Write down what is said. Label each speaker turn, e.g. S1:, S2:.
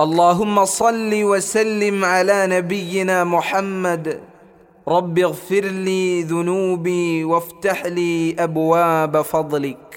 S1: اللهم صل وسلم على نبينا محمد. رب اغفر لي ذنوبي وافتح لي أبواب فضلك.